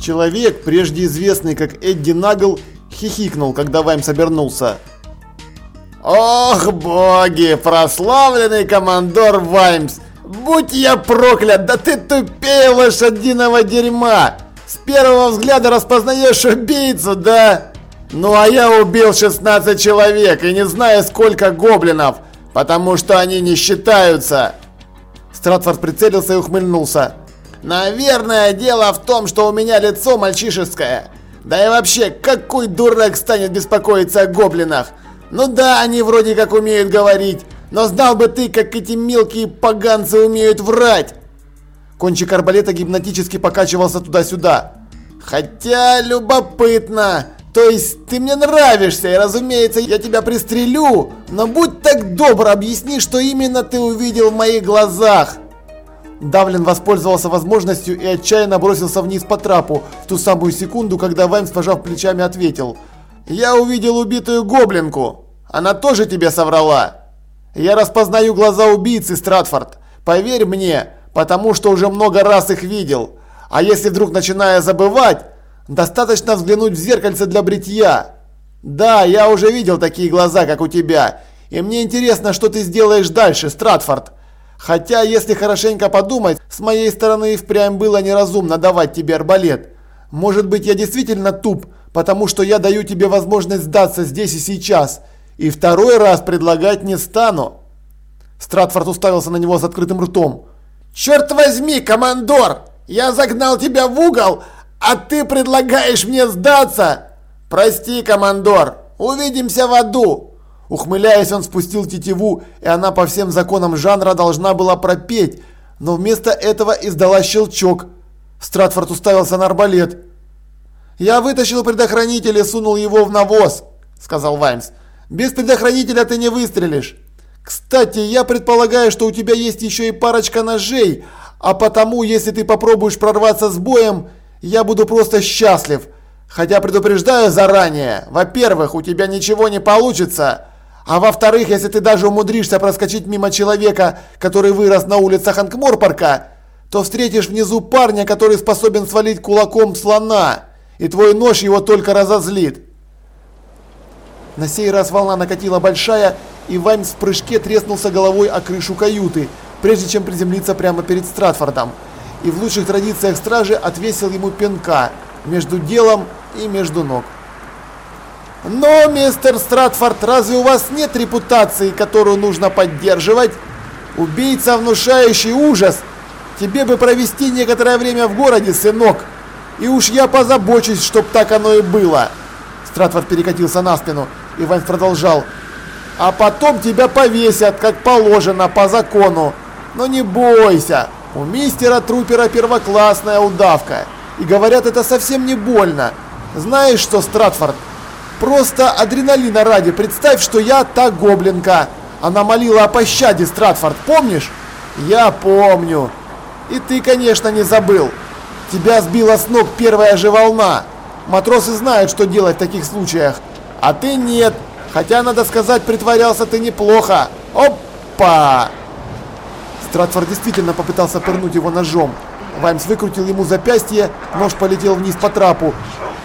Человек, прежде известный как Эдди Нагл, хихикнул, когда Ваймс обернулся. «Ох, боги! Прославленный командор Ваймс! Будь я проклят, да ты тупее лошадиного дерьма! С первого взгляда распознаешь убийцу, да? Ну а я убил 16 человек и не знаю сколько гоблинов, потому что они не считаются!» Стратфорд прицелился и ухмыльнулся. «Наверное, дело в том, что у меня лицо мальчишеское. Да и вообще, какой дурак станет беспокоиться о гоблинах? Ну да, они вроде как умеют говорить, но знал бы ты, как эти мелкие поганцы умеют врать!» Кончик арбалета гипнотически покачивался туда-сюда. «Хотя любопытно. То есть ты мне нравишься, и разумеется, я тебя пристрелю, но будь так добр, объясни, что именно ты увидел в моих глазах!» Давлин воспользовался возможностью и отчаянно бросился вниз по трапу в ту самую секунду, когда Ваймс, пожав плечами, ответил – я увидел убитую гоблинку. Она тоже тебе соврала. Я распознаю глаза убийцы, Стратфорд. Поверь мне, потому что уже много раз их видел. А если вдруг начинаю забывать, достаточно взглянуть в зеркальце для бритья. Да, я уже видел такие глаза, как у тебя. И мне интересно, что ты сделаешь дальше, Стратфорд. Хотя, если хорошенько подумать, с моей стороны впрямь было неразумно давать тебе арбалет. Может быть, я действительно туп, потому что я даю тебе возможность сдаться здесь и сейчас, и второй раз предлагать не стану». Стратфорд уставился на него с открытым ртом. «Черт возьми, командор! Я загнал тебя в угол, а ты предлагаешь мне сдаться? Прости, командор, увидимся в аду!» Ухмыляясь, он спустил тетиву, и она по всем законам жанра должна была пропеть, но вместо этого издала щелчок. Стратфорд уставился на арбалет. «Я вытащил предохранитель и сунул его в навоз», – сказал Ваймс. «Без предохранителя ты не выстрелишь. Кстати, я предполагаю, что у тебя есть еще и парочка ножей, а потому, если ты попробуешь прорваться с боем, я буду просто счастлив. Хотя предупреждаю заранее, во-первых, у тебя ничего не получится, а во-вторых, если ты даже умудришься проскочить мимо человека, который вырос на улицах Анкморпарка, то встретишь внизу парня, который способен свалить кулаком слона» и твой нож его только разозлит. На сей раз волна накатила большая, и Ваймс в прыжке треснулся головой о крышу каюты, прежде чем приземлиться прямо перед Стратфордом. И в лучших традициях стражи отвесил ему пинка между делом и между ног. Но, мистер Стратфорд, разве у вас нет репутации, которую нужно поддерживать? Убийца, внушающий ужас. Тебе бы провести некоторое время в городе, сынок. И уж я позабочусь, чтоб так оно и было. Стратфорд перекатился на спину, и Вайнс продолжал. А потом тебя повесят, как положено, по закону. Но не бойся, у мистера Трупера первоклассная удавка. И говорят, это совсем не больно. Знаешь что, Стратфорд? Просто адреналина ради, представь, что я та гоблинка. Она молила о пощаде, Стратфорд, помнишь? Я помню. И ты, конечно, не забыл. Тебя сбила с ног первая же волна. Матросы знают, что делать в таких случаях. А ты нет. Хотя, надо сказать, притворялся ты неплохо. Опа! Стратфорд действительно попытался пырнуть его ножом. Ваймс выкрутил ему запястье, нож полетел вниз по трапу.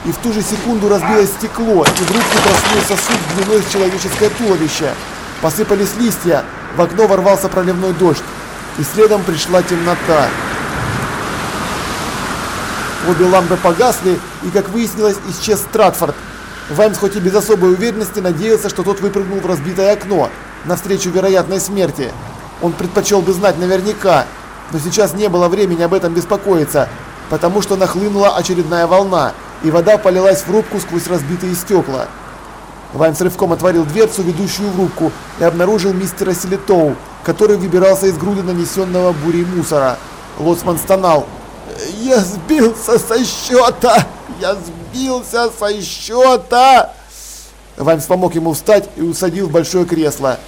И в ту же секунду разбилось стекло, и в руку проснулся суп длиной с человеческое туловище. Посыпались листья, в окно ворвался проливной дождь. И следом пришла темнота. Обе лампы погасли, и, как выяснилось, исчез Стратфорд. Ваймс хоть и без особой уверенности надеялся, что тот выпрыгнул в разбитое окно, навстречу вероятной смерти. Он предпочел бы знать наверняка, но сейчас не было времени об этом беспокоиться, потому что нахлынула очередная волна, и вода полилась в рубку сквозь разбитые стекла. Ваймс рывком отворил дверцу, ведущую в рубку, и обнаружил мистера Селитоу, который выбирался из груды нанесенного бурей мусора. Лоцман стонал. Я сбился со счета! Я сбился со счета! Ваймс помог ему встать и усадил в большое кресло.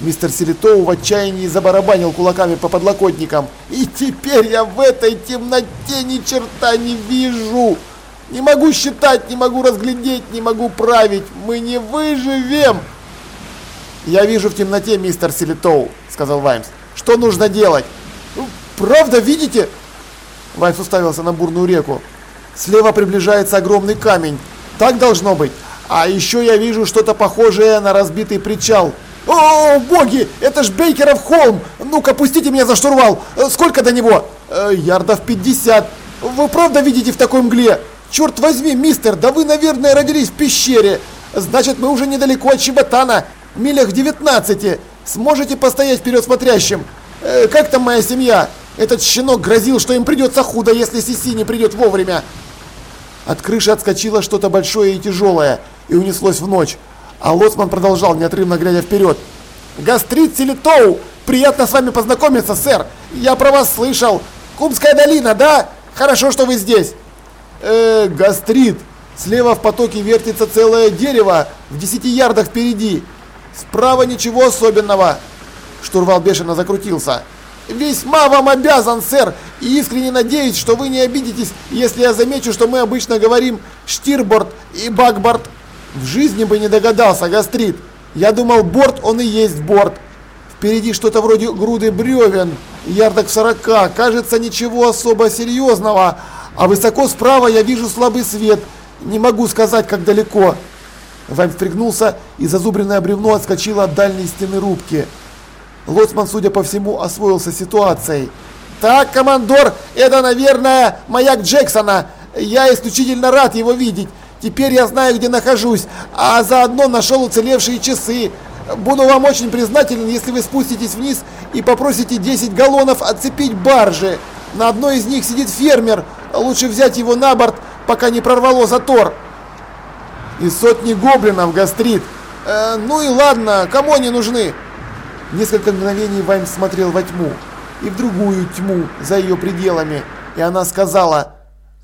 Мистер Селитоу в отчаянии забарабанил кулаками по подлокотникам. «И теперь я в этой темноте ни черта не вижу! Не могу считать, не могу разглядеть, не могу править! Мы не выживем!» «Я вижу в темноте, мистер Селитоу», — сказал Ваймс. «Что нужно делать?» «Правда, видите?» Вайс уставился на бурную реку. Слева приближается огромный камень. Так должно быть. А еще я вижу что-то похожее на разбитый причал. О, боги, это ж Бейкеров холм. Ну-ка, пустите меня за штурвал. Э, сколько до него? Э, ярдов 50. Вы правда видите в такой мгле? Черт возьми, мистер, да вы, наверное, родились в пещере. Значит, мы уже недалеко от Чеботана, милях 19. Сможете постоять вперед смотрящим? Э, как там моя семья? Этот щенок грозил, что им придется худо, если Сиси не придет вовремя. От крыши отскочило что-то большое и тяжелое и унеслось в ночь. А Лоцман продолжал, неотрывно глядя вперед. «Гастрит Селитоу! Приятно с вами познакомиться, сэр! Я про вас слышал! Кумская долина, да? Хорошо, что вы здесь!» «Э, гастрит! Слева в потоке вертится целое дерево в десяти ярдах впереди. Справа ничего особенного!» Штурвал бешено закрутился. «Весьма вам обязан, сэр, и искренне надеюсь, что вы не обидитесь, если я замечу, что мы обычно говорим «штирборд» и «бакборд». В жизни бы не догадался, гастрит. Я думал, борт он и есть борт. Впереди что-то вроде груды бревен, ярдок сорока. Кажется, ничего особо серьезного. А высоко справа я вижу слабый свет. Не могу сказать, как далеко. Вайм впрягнулся, и зазубренное бревно отскочило от дальней стены рубки. Лоцман, судя по всему, освоился ситуацией. «Так, командор, это, наверное, маяк Джексона. Я исключительно рад его видеть. Теперь я знаю, где нахожусь, а заодно нашел уцелевшие часы. Буду вам очень признателен, если вы спуститесь вниз и попросите 10 галлонов отцепить баржи. На одной из них сидит фермер. Лучше взять его на борт, пока не прорвало затор. И сотни гоблинов, гастрит. Э, ну и ладно, кому они нужны? Несколько мгновений Вайм смотрел во тьму. И в другую тьму, за ее пределами. И она сказала,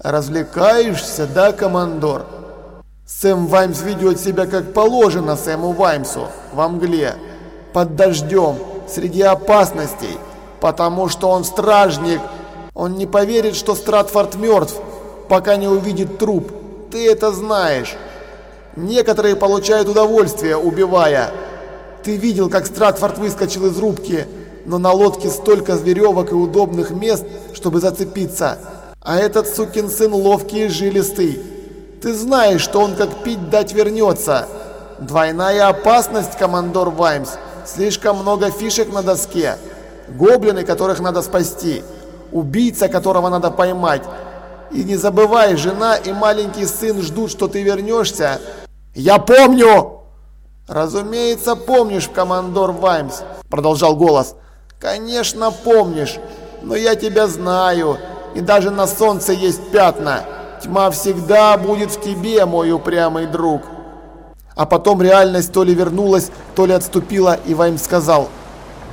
«Развлекаешься, да, командор?» Сэм Ваймс ведет себя как положено Сэму Ваймсу, во мгле, под дождем, среди опасностей, потому что он стражник. Он не поверит, что Стратфорд мертв, пока не увидит труп. Ты это знаешь. Некоторые получают удовольствие, убивая. Ты видел, как Стратфорд выскочил из рубки, но на лодке столько веревок и удобных мест, чтобы зацепиться. А этот сукин сын ловкий и жилистый. Ты знаешь, что он как пить дать вернется. Двойная опасность, командор Ваймс. Слишком много фишек на доске. Гоблины, которых надо спасти. Убийца, которого надо поймать. И не забывай, жена и маленький сын ждут, что ты вернешься. Я помню! Разумеется, помнишь, командор Ваймс, продолжал голос. Конечно, помнишь, но я тебя знаю, и даже на солнце есть пятна. Тьма всегда будет в тебе, мой упрямый друг. А потом реальность то ли вернулась, то ли отступила, и Вайм сказал.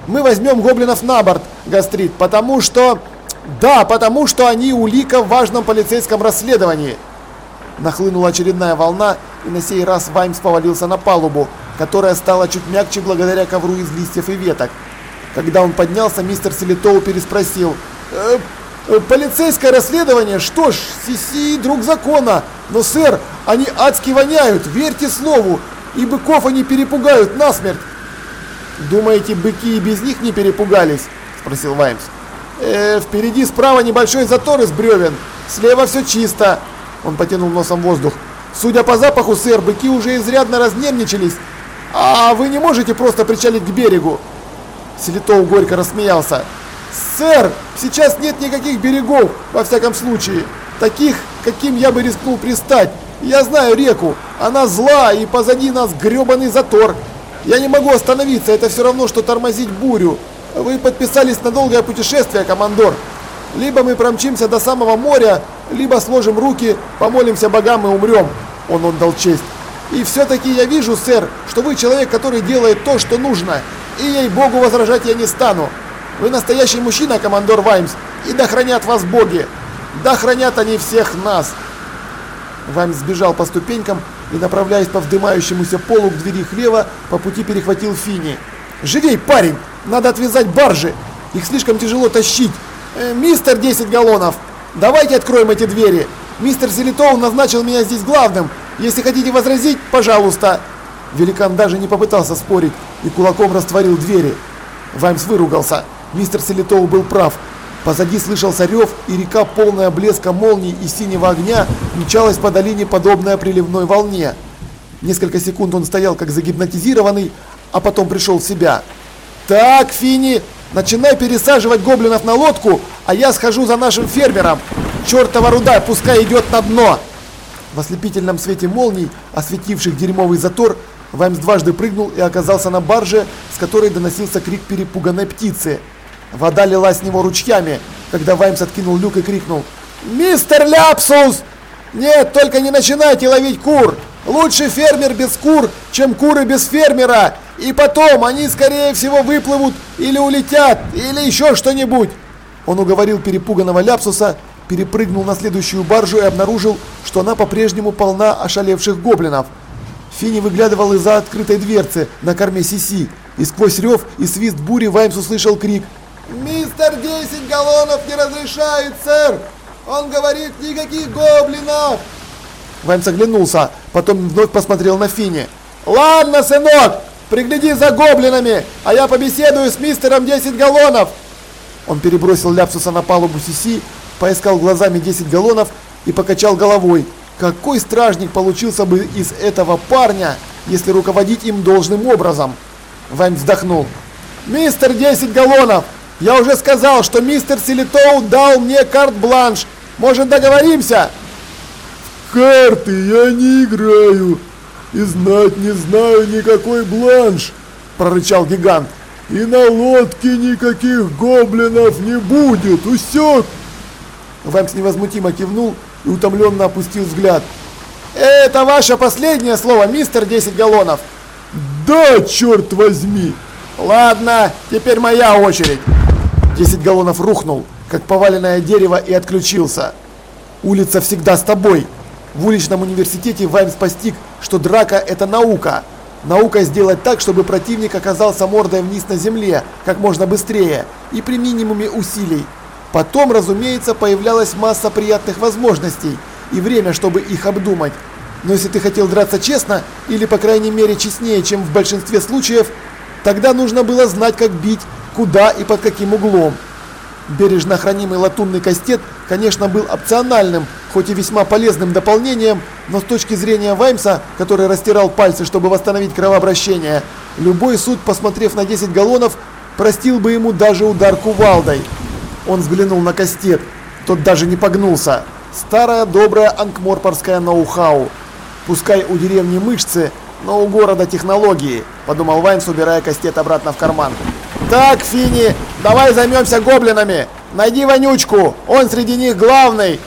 Мы возьмем гоблинов на борт, Гастрит, потому что... Да, потому что они улика в важном полицейском расследовании. Нахлынула очередная волна, и на сей раз Ваймс повалился на палубу, которая стала чуть мягче благодаря ковру из листьев и веток. Когда он поднялся, мистер Селитоу переспросил. «Э, Э, полицейское расследование, что ж, Сиси друг закона. Но, сэр, они адски воняют, верьте слову, и быков они перепугают насмерть. Думаете, быки и без них не перепугались? Спросил Ваймс. Э, впереди справа небольшой затор из бревен, слева все чисто. Он потянул носом воздух. Судя по запаху, сэр, быки уже изрядно разнервничались. А вы не можете просто причалить к берегу? Селитов горько рассмеялся. «Сэр, сейчас нет никаких берегов, во всяком случае, таких, каким я бы рискнул пристать. Я знаю реку, она зла, и позади нас гребаный затор. Я не могу остановиться, это все равно, что тормозить бурю. Вы подписались на долгое путешествие, командор. Либо мы промчимся до самого моря, либо сложим руки, помолимся богам и умрем». Он отдал честь. «И все-таки я вижу, сэр, что вы человек, который делает то, что нужно, и ей-богу возражать я не стану. Вы настоящий мужчина, командор Ваймс, и да хранят вас боги! Да хранят они всех нас!» Ваймс сбежал по ступенькам и, направляясь по вздымающемуся полу к двери хлева, по пути перехватил Фини. «Живей, парень! Надо отвязать баржи! Их слишком тяжело тащить! Э, мистер 10 галлонов! Давайте откроем эти двери! Мистер Селитоу назначил меня здесь главным! Если хотите возразить, пожалуйста!» Великан даже не попытался спорить и кулаком растворил двери. Ваймс выругался. Мистер Селитоу был прав. Позади слышался рев, и река, полная блеска молний и синего огня, мчалась по долине, подобная приливной волне. Несколько секунд он стоял как загипнотизированный, а потом пришел в себя. «Так, Фини, начинай пересаживать гоблинов на лодку, а я схожу за нашим фермером. Чертова руда, пускай идет на дно!» В ослепительном свете молний, осветивших дерьмовый затор, Ваймс дважды прыгнул и оказался на барже, с которой доносился крик перепуганной птицы. Вода лилась с него ручьями, когда Ваймс откинул люк и крикнул «Мистер Ляпсус! Нет, только не начинайте ловить кур! Лучше фермер без кур, чем куры без фермера! И потом они, скорее всего, выплывут или улетят, или еще что-нибудь!» Он уговорил перепуганного Ляпсуса, перепрыгнул на следующую баржу и обнаружил, что она по-прежнему полна ошалевших гоблинов. Фини выглядывал из-за открытой дверцы на корме Сиси, и сквозь рев и свист бури Ваймс услышал крик «Мистер 10 галлонов не разрешает, сэр! Он говорит, никаких гоблинов!» Ваймс оглянулся, потом вновь посмотрел на Фини. «Ладно, сынок, пригляди за гоблинами, а я побеседую с мистером 10 галлонов!» Он перебросил Ляпсуса на палубу Сиси, поискал глазами 10 галлонов и покачал головой. Какой стражник получился бы из этого парня, если руководить им должным образом? Ваймс вздохнул. «Мистер 10 галлонов, я уже сказал, что мистер Селитоу дал мне карт-бланш. Может, договоримся?» «В карты я не играю и знать не знаю никакой бланш», – прорычал гигант. «И на лодке никаких гоблинов не будет, усек!» Ваймс невозмутимо кивнул и утомленно опустил взгляд. «Это ваше последнее слово, мистер 10 галлонов?» «Да, черт возьми!» «Ладно, теперь моя очередь!» 10 галлонов рухнул, как поваленное дерево и отключился. Улица всегда с тобой. В уличном университете Ваймс постиг, что драка – это наука. Наука сделать так, чтобы противник оказался мордой вниз на земле как можно быстрее и при минимуме усилий. Потом, разумеется, появлялась масса приятных возможностей и время, чтобы их обдумать. Но если ты хотел драться честно, или по крайней мере честнее, чем в большинстве случаев, тогда нужно было знать, как бить куда и под каким углом. Бережно хранимый латунный кастет, конечно, был опциональным, хоть и весьма полезным дополнением, но с точки зрения Ваймса, который растирал пальцы, чтобы восстановить кровообращение, любой суд, посмотрев на 10 галлонов, простил бы ему даже удар кувалдой. Он взглянул на кастет, тот даже не погнулся. Старая добрая анкморпорская ноу-хау. Пускай у деревни мышцы, но у города технологии, подумал Ваймс, убирая кастет обратно в карман. Так, Фини, давай займемся гоблинами. Найди вонючку, он среди них главный.